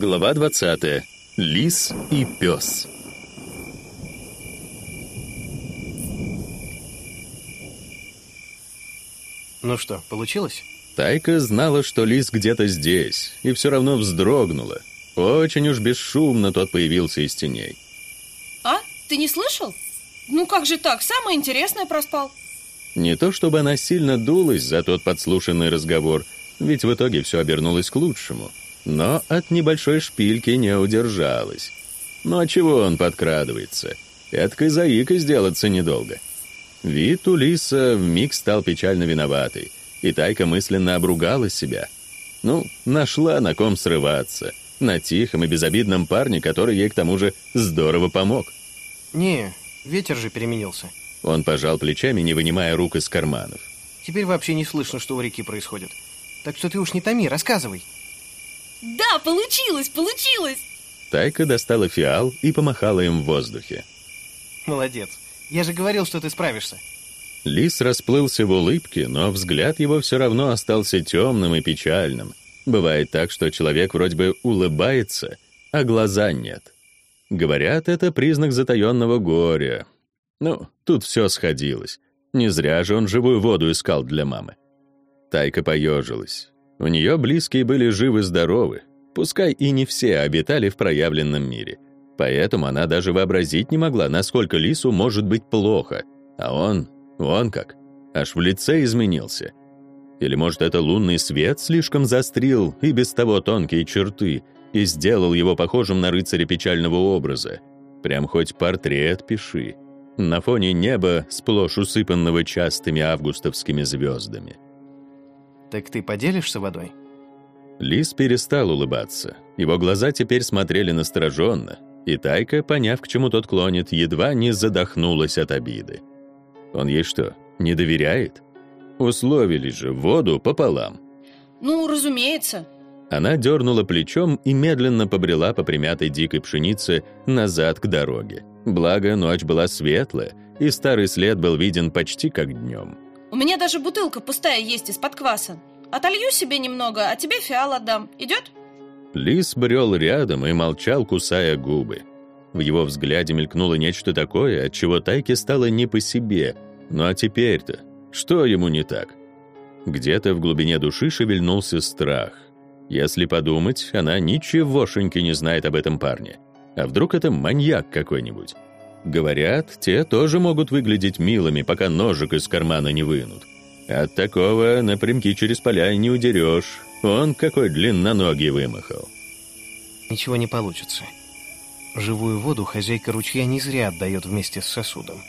Глава 20. Лис и пес. Ну что, получилось? Тайка знала, что лис где-то здесь, и все равно вздрогнула. Очень уж бесшумно тот появился из теней. А? Ты не слышал? Ну как же так? Самое интересное проспал. Не то чтобы она сильно дулась за тот подслушанный разговор, ведь в итоге все обернулось к лучшему. Но от небольшой шпильки не удержалась. Ну а чего он подкрадывается? Эдкой заикой сделаться недолго. Вид у лиса вмиг стал печально виноватый, и Тайка мысленно обругала себя. Ну, нашла на ком срываться. На тихом и безобидном парне, который ей к тому же здорово помог. Не, ветер же переменился. Он пожал плечами, не вынимая рук из карманов. Теперь вообще не слышно, что у реки происходит. Так что ты уж не томи, рассказывай. Да, получилось, получилось! Тайка достала фиал и помахала им в воздухе. Молодец. Я же говорил, что ты справишься. Лис расплылся в улыбке, но взгляд его все равно остался темным и печальным. Бывает так, что человек вроде бы улыбается, а глаза нет. Говорят, это признак затаенного горя. Ну, тут все сходилось. Не зря же он живую воду искал для мамы. Тайка поежилась. У нее близкие были живы-здоровы, пускай и не все обитали в проявленном мире. Поэтому она даже вообразить не могла, насколько Лису может быть плохо. А он, он как, аж в лице изменился. Или, может, это лунный свет слишком застрил и без того тонкие черты и сделал его похожим на рыцаря печального образа. Прям хоть портрет пиши. На фоне неба, сплошь усыпанного частыми августовскими звездами. Так ты поделишься водой? Лис перестал улыбаться. Его глаза теперь смотрели настороженно, и Тайка, поняв, к чему тот клонит, едва не задохнулась от обиды. Он ей что, не доверяет? Условились же воду пополам. Ну, разумеется. Она дернула плечом и медленно побрела по примятой дикой пшенице назад к дороге. Благо, ночь была светлая, и старый след был виден почти как днем. У меня даже бутылка пустая есть из-под кваса. Отолью себе немного, а тебе фиал отдам. Идет? Лис брел рядом и молчал, кусая губы. В его взгляде мелькнуло нечто такое, от чего Тайке стало не по себе. Ну а теперь-то, что ему не так? Где-то в глубине души шевельнулся страх. Если подумать, она ничегошеньки не знает об этом парне. А вдруг это маньяк какой-нибудь? Говорят, те тоже могут выглядеть милыми, пока ножик из кармана не вынут. От такого напрямки через поля не удерешь. Он какой длинноногий вымахал. Ничего не получится. Живую воду хозяйка ручья не зря отдает вместе с сосудом.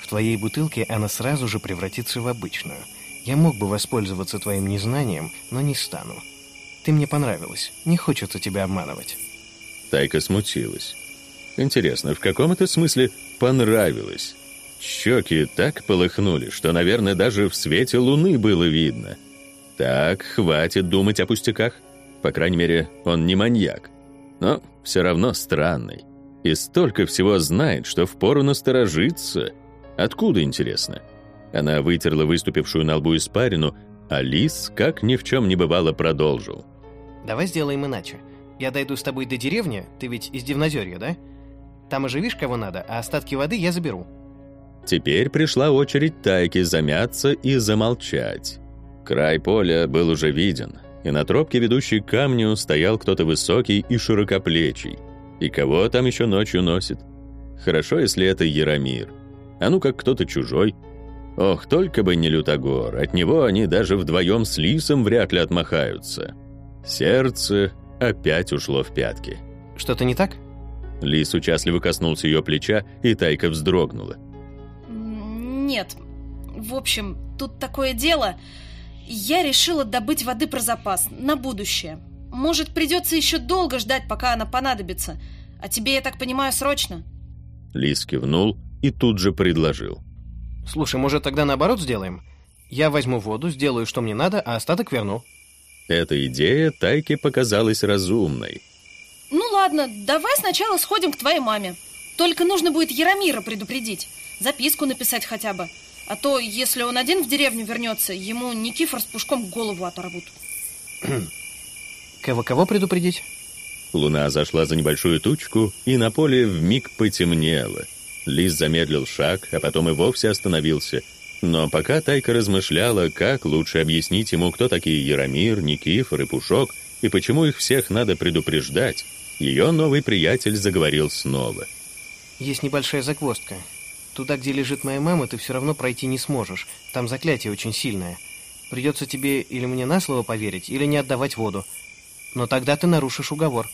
В твоей бутылке она сразу же превратится в обычную. Я мог бы воспользоваться твоим незнанием, но не стану. Ты мне понравилась. Не хочется тебя обманывать. Тайка смутилась. Интересно, в каком это смысле понравилось? Щеки так полыхнули, что, наверное, даже в свете луны было видно. Так, хватит думать о пустяках. По крайней мере, он не маньяк. Но все равно странный. И столько всего знает, что впору насторожиться. Откуда, интересно? Она вытерла выступившую на лбу испарину, а Лис, как ни в чем не бывало, продолжил. Давай сделаем иначе. Я дойду с тобой до деревни, ты ведь из Дивнозерья, да? Там оживишь кого надо, а остатки воды я заберу. Теперь пришла очередь Тайки замяться и замолчать. Край поля был уже виден, и на тропке, ведущей к камню, стоял кто-то высокий и широкоплечий. И кого там еще ночью носит? Хорошо, если это Яромир. А ну как кто-то чужой. Ох, только бы не Лютогор, от него они даже вдвоем с Лисом вряд ли отмахаются. Сердце опять ушло в пятки. Что-то не так? Лис участливо коснулся ее плеча, и Тайка вздрогнула. Нет. В общем, тут такое дело. Я решила добыть воды про запас на будущее. Может, придется еще долго ждать, пока она понадобится. А тебе, я так понимаю, срочно? Лис кивнул и тут же предложил. Слушай, может, тогда наоборот сделаем? Я возьму воду, сделаю, что мне надо, а остаток верну. Эта идея Тайке показалась разумной. Ну ладно, давай сначала сходим к твоей маме. Только нужно будет Яромира предупредить. Записку написать хотя бы. А то, если он один в деревню вернется, ему Никифор с Пушком голову оторвут. Кого-кого предупредить? Луна зашла за небольшую тучку, и на поле вмиг потемнело. Лис замедлил шаг, а потом и вовсе остановился. Но пока Тайка размышляла, как лучше объяснить ему, кто такие Яромир, Никифор и Пушок, и почему их всех надо предупреждать, ее новый приятель заговорил снова. «Есть небольшая загвоздка. Туда, где лежит моя мама, ты все равно пройти не сможешь. Там заклятие очень сильное. Придется тебе или мне на слово поверить, или не отдавать воду. Но тогда ты нарушишь уговор».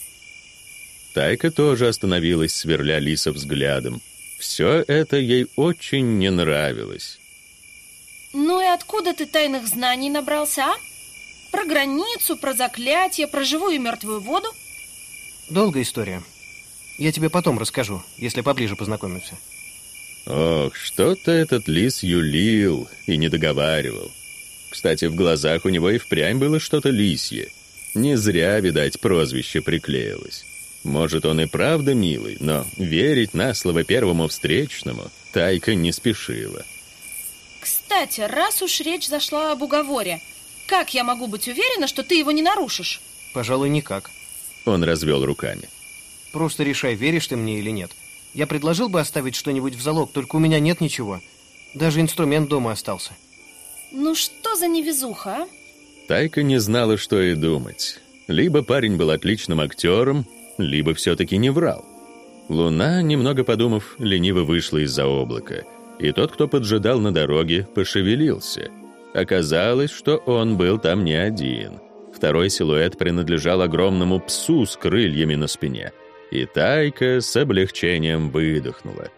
Тайка тоже остановилась, сверля Лиса взглядом. Все это ей очень не нравилось. Ну и откуда ты тайных знаний набрался, а? Про границу, про заклятие, про живую и мертвую воду? Долгая история. Я тебе потом расскажу, если поближе познакомимся. Ох, что-то этот лис юлил и не договаривал. Кстати, в глазах у него и впрямь было что-то лисье. Не зря, видать, прозвище приклеилось. Может, он и правда милый, но верить на слово первому встречному Тайка не спешила. Кстати, раз уж речь зашла об уговоре, как я могу быть уверена, что ты его не нарушишь? Пожалуй, никак. Он развел руками. Просто решай, веришь ты мне или нет. Я предложил бы оставить что-нибудь в залог, только у меня нет ничего. Даже инструмент дома остался. Ну что за невезуха, а? Тайка не знала, что и думать. Либо парень был отличным актером, либо все-таки не врал. Луна, немного подумав, лениво вышла из-за облака, и тот, кто поджидал на дороге, пошевелился. Оказалось, что он был там не один. Второй силуэт принадлежал огромному псу с крыльями на спине. И Тайка с облегчением выдохнула.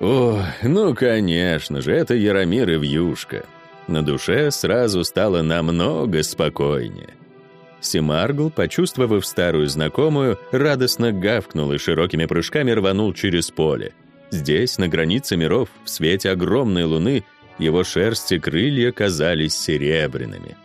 О, ну, конечно же, это Яромир и Вьюшка. На душе сразу стало намного спокойнее. Семаргл, почувствовав старую знакомую, радостно гавкнул и широкими прыжками рванул через поле. Здесь, на границе миров, в свете огромной луны, его шерсть и крылья казались серебряными.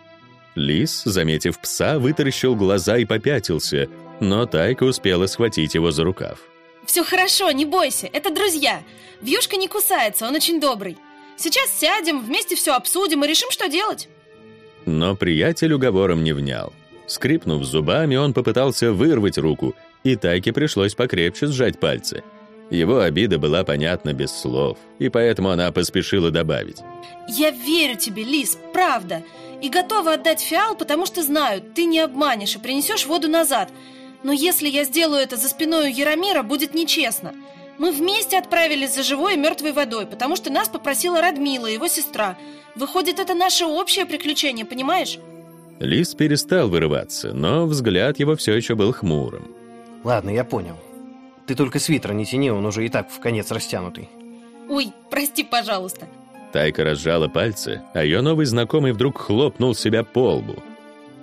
Лис, заметив пса, вытаращил глаза и попятился, но Тайка успела схватить его за рукав. Все хорошо, не бойся, это друзья. Вьюшка не кусается, он очень добрый. Сейчас сядем, вместе все обсудим и решим, что делать. Но приятель уговором не внял. Скрипнув зубами, он попытался вырвать руку, и Тайке пришлось покрепче сжать пальцы. Его обида была понятна без слов, и поэтому она поспешила добавить. «Я верю тебе, Лис, правда, и готова отдать фиал, потому что знаю, ты не обманешь и принесешь воду назад. Но если я сделаю это за спиной у Яромира, будет нечестно. Мы вместе отправились за живой и мертвой водой, потому что нас попросила Радмила, его сестра. Выходит, это наше общее приключение, понимаешь?» Лис перестал вырываться, но взгляд его все еще был хмурым. Ладно, я понял. Ты только свитер не тяни, он уже и так в конец растянутый. Ой, прости, пожалуйста. Тайка разжала пальцы, а ее новый знакомый вдруг хлопнул себя по лбу.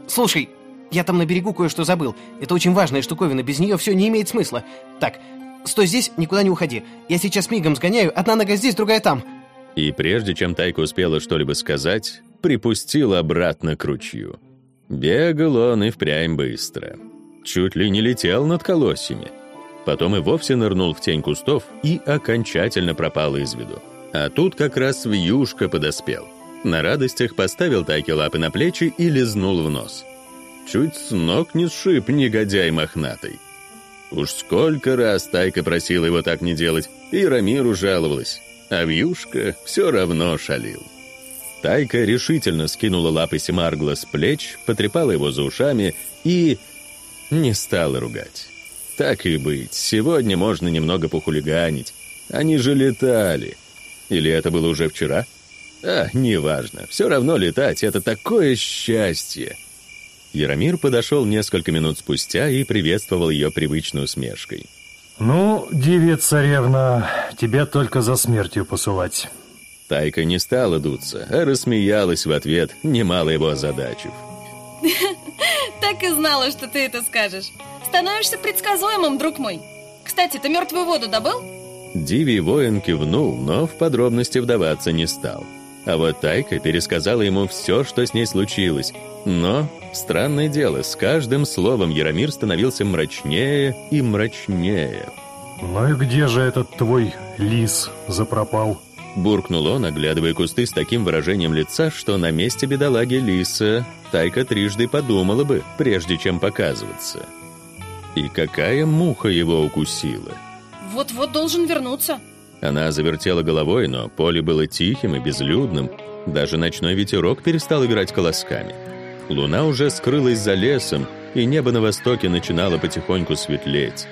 Слушай, я там на берегу кое-что забыл. Это очень важная штуковина, без нее все не имеет смысла. Так, стой здесь, никуда не уходи. Я сейчас мигом сгоняю, одна нога здесь, другая там. И прежде чем Тайка успела что-либо сказать, припустил обратно к ручью. Бегал он и впрямь быстро. Чуть ли не летел над колосьями. Потом и вовсе нырнул в тень кустов и окончательно пропал из виду. А тут как раз вьюшка подоспел. На радостях поставил Тайке лапы на плечи и лизнул в нос. Чуть с ног не сшиб негодяй мохнатый. Уж сколько раз Тайка просила его так не делать, и Рамиру жаловалась, а вьюшка все равно шалил. Тайка решительно скинула лапы Семаргла с плеч, потрепала его за ушами и... не стала ругать. Так и быть, сегодня можно немного похулиганить. Они же летали. Или это было уже вчера? А, неважно. Все равно летать — это такое счастье. Яромир подошел несколько минут спустя и приветствовал ее привычной усмешкой. «Ну, девица-царевна, тебя только за смертью посылать». Тайка не стала дуться, а рассмеялась в ответ, немало его озадачив. Так и знала, что ты это скажешь. Становишься предсказуемым, друг мой. Кстати, ты мертвую воду добыл? Диви воин кивнул, но в подробности вдаваться не стал. А вот Тайка пересказала ему все, что с ней случилось. Но, странное дело, с каждым словом Яромир становился мрачнее и мрачнее. «Ну и где же этот твой лис запропал?» Буркнул он, оглядывая кусты с таким выражением лица, что на месте бедолаги Лиса Тайка трижды подумала бы, прежде чем показываться. И какая муха его укусила? Вот-вот должен вернуться. Она завертела головой, но поле было тихим и безлюдным. Даже ночной ветерок перестал играть колосками. Луна уже скрылась за лесом, и небо на востоке начинало потихоньку светлеть.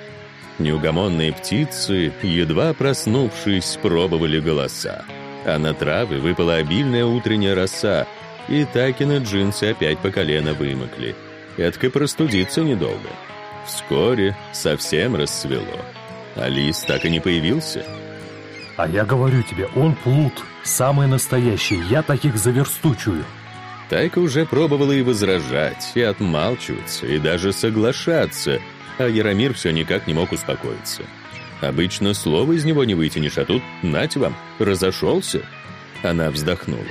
Неугомонные птицы, едва проснувшись, пробовали голоса. А на травы выпала обильная утренняя роса, и Такины джинсы опять по колено вымокли. Эдко простудиться недолго. Вскоре совсем рассвело. Алис так и не появился. А я говорю тебе, он плут, самый настоящий, я таких заверстучую. Тайка уже пробовала и возражать, и отмалчиваться, и даже соглашаться, а Яромир все никак не мог успокоиться. Обычно слова из него не вытянешь, а тут, нать вам, разошелся. Она вздохнула.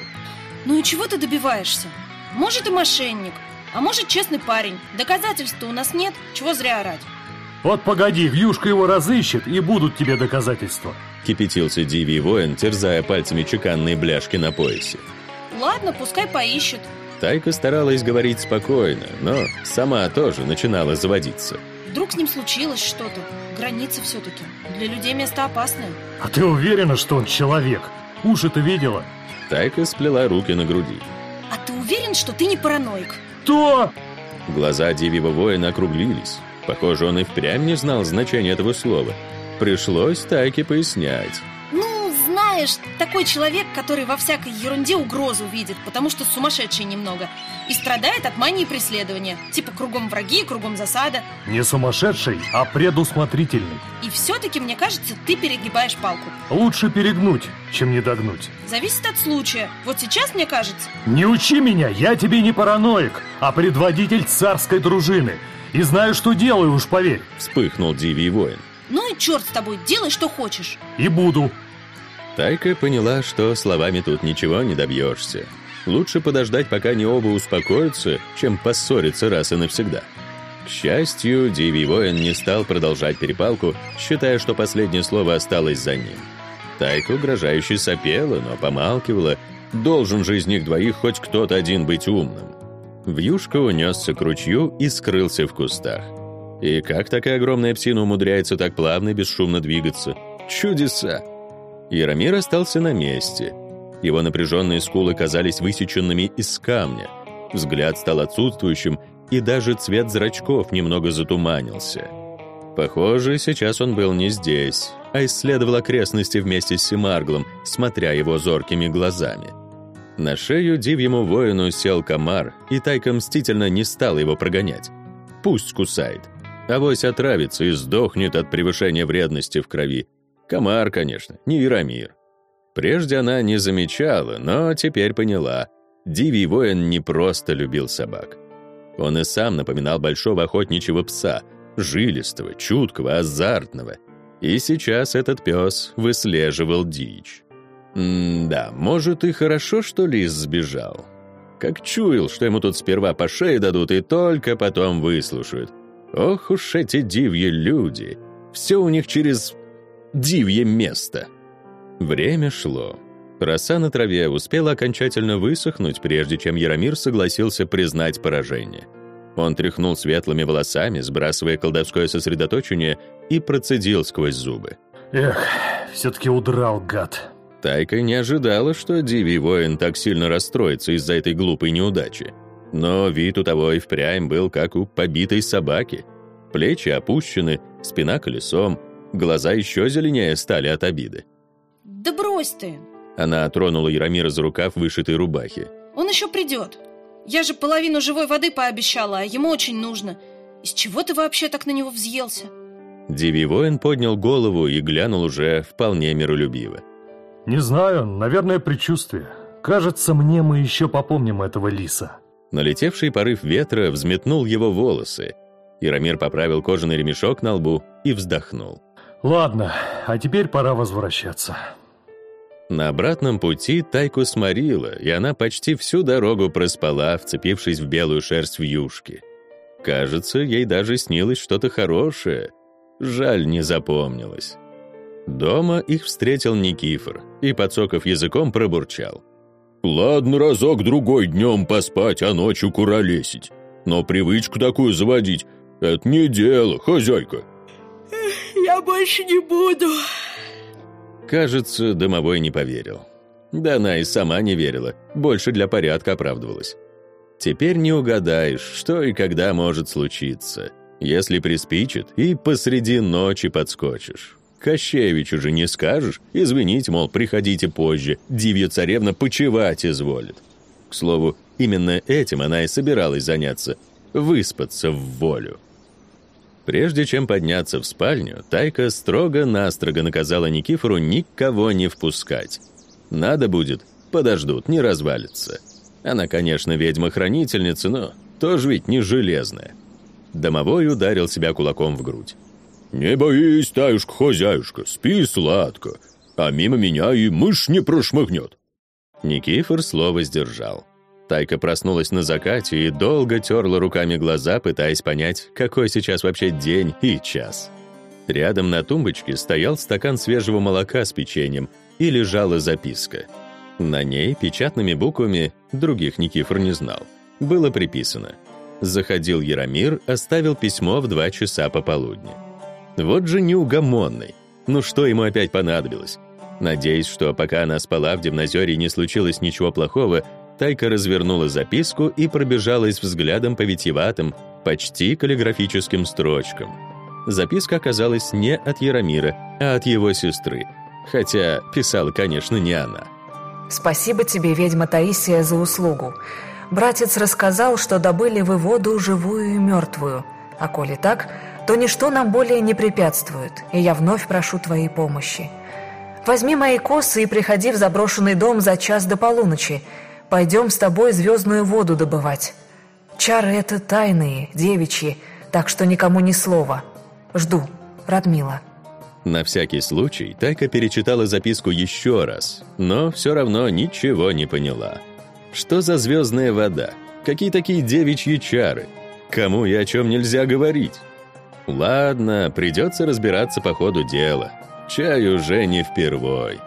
Ну и чего ты добиваешься? Может и мошенник, а может честный парень. Доказательств-то у нас нет, чего зря орать. Вот погоди, Вьюшка его разыщет, и будут тебе доказательства. Кипятился Дивий воин, терзая пальцами чеканные бляшки на поясе. Ладно, пускай поищет. Тайка старалась говорить спокойно, но сама тоже начинала заводиться. Вдруг с ним случилось что-то. Граница все-таки. Для людей место опасное. А ты уверена, что он человек? Уши ты видела? Тайка сплела руки на груди. А ты уверен, что ты не параноик? Кто? Глаза Дивьего воина округлились. Похоже, он и впрямь не знал значения этого слова. Пришлось Тайке пояснять. Ну, знаешь, такой человек, который во всякой ерунде угрозу видит, потому что сумасшедший немного. И страдает от мании преследования. Типа кругом враги, кругом засада. Не сумасшедший, а предусмотрительный. И все-таки, мне кажется, ты перегибаешь палку. Лучше перегнуть, чем не догнуть. Зависит от случая. Вот сейчас, мне кажется... Не учи меня, я тебе не параноик, а предводитель царской дружины. И знаю, что делаю, уж поверь. Вспыхнул Дивий воин. Ну и черт с тобой, делай, что хочешь. И буду. Тайка поняла, что словами тут ничего не добьешься. Лучше подождать, пока не оба успокоятся, чем поссориться раз и навсегда. К счастью, Дивий воин не стал продолжать перепалку, считая, что последнее слово осталось за ним. Тайка угрожающе сопела, но помалкивала. Должен же из них двоих хоть кто-то один быть умным. Вьюшка унесся к ручью и скрылся в кустах. И как такая огромная псина умудряется так плавно и бесшумно двигаться? Чудеса! Яромир остался на месте. Его напряженные скулы казались высеченными из камня. Взгляд стал отсутствующим, и даже цвет зрачков немного затуманился. Похоже, сейчас он был не здесь, а исследовал окрестности вместе с Семарглом, смотря его зоркими глазами. На шею дивьему воину сел комар, и Тайка мстительно не стала его прогонять. Пусть кусает. Авось отравится и сдохнет от превышения вредности в крови. Комар, конечно, не Яромир. Прежде она не замечала, но теперь поняла. Дивий воин не просто любил собак. Он и сам напоминал большого охотничьего пса, жилистого, чуткого, азартного. И сейчас этот пес выслеживал дичь. М-да, может и хорошо, что лис сбежал. Как чуял, что ему тут сперва по шее дадут и только потом выслушают. Ох уж эти дивьи люди. Все у них через дивье место. Время шло. Роса на траве успела окончательно высохнуть, прежде чем Яромир согласился признать поражение. Он тряхнул светлыми волосами, сбрасывая колдовское сосредоточение, и процедил сквозь зубы. Эх, все-таки удрал, гад. Тайка не ожидала, что Дивий воин так сильно расстроится из-за этой глупой неудачи. Но вид у того и впрямь был как у побитой собаки. Плечи опущены, спина колесом, глаза еще зеленее стали от обиды. Да брось ты. Она тронула Яромира за рукав вышитой рубахи. Он еще придет. Я же половину живой воды пообещала, а ему очень нужно. Из чего ты вообще так на него взъелся? Дивий воин поднял голову и глянул уже вполне миролюбиво. Не знаю, наверное, предчувствие. Кажется, мне мы еще попомним этого лиса. Налетевший порыв ветра взметнул его волосы. Яромир поправил кожаный ремешок на лбу и вздохнул. Ладно, а теперь пора возвращаться. На обратном пути Тайку сморила, и она почти всю дорогу проспала, вцепившись в белую шерсть в юшке. Кажется, ей даже снилось что-то хорошее. Жаль, не запомнилось. Дома их встретил Никифор и, подсоков языком, пробурчал. «Ладно, разок-другой днем поспать, а ночью куролесить. Но привычку такую заводить Это не дело, хозяйка. Я больше не буду. Кажется, домовой не поверил. Да она и сама не верила, больше для порядка оправдывалась. Теперь не угадаешь, что и когда может случиться, если приспичит и посреди ночи подскочишь. Кощевичу же не скажешь, извините, мол, приходите позже, дивья царевна почевать изволит. К слову, именно этим она и собиралась заняться — выспаться в волю. Прежде чем подняться в спальню, Тайка строго-настрого наказала Никифору никого не впускать. Надо будет, подождут, не развалится. Она, конечно, ведьма-хранительница, но тоже ведь не железная. Домовой ударил себя кулаком в грудь. «Не боись, таюшка-хозяюшка, спи сладко, а мимо меня и мышь не прошмыгнет». Никифор слово сдержал. Тайка проснулась на закате и долго терла руками глаза, пытаясь понять, какой сейчас вообще день и час. Рядом на тумбочке стоял стакан свежего молока с печеньем и лежала записка. На ней печатными буквами, других Никифор не знал, было приписано «Заходил Яромир, оставил письмо в два часа пополудни». Вот же неугомонный. Ну что ему опять понадобилось? Надеясь, что пока она спала в Демнозере не случилось ничего плохого, Тайка развернула записку и пробежалась взглядом по витиеватым, почти каллиграфическим строчкам. Записка оказалась не от Яромира, а от его сестры. Хотя писала, конечно, не она. «Спасибо тебе, ведьма Таисия, за услугу. Братец рассказал, что добыли вы воду живую и мертвую. А коли так, то ничто нам более не препятствует, и я вновь прошу твоей помощи. Возьми мои косы и приходи в заброшенный дом за час до полуночи, Пойдем с тобой звездную воду добывать. Чары это тайные, девичьи, так что никому ни слова. Жду. Радмила». На всякий случай Тайка перечитала записку еще раз, но все равно ничего не поняла. Что за звездная вода? Какие такие девичьи чары? Кому и о чем нельзя говорить? Ладно, придется разбираться по ходу дела. Чай уже не впервой.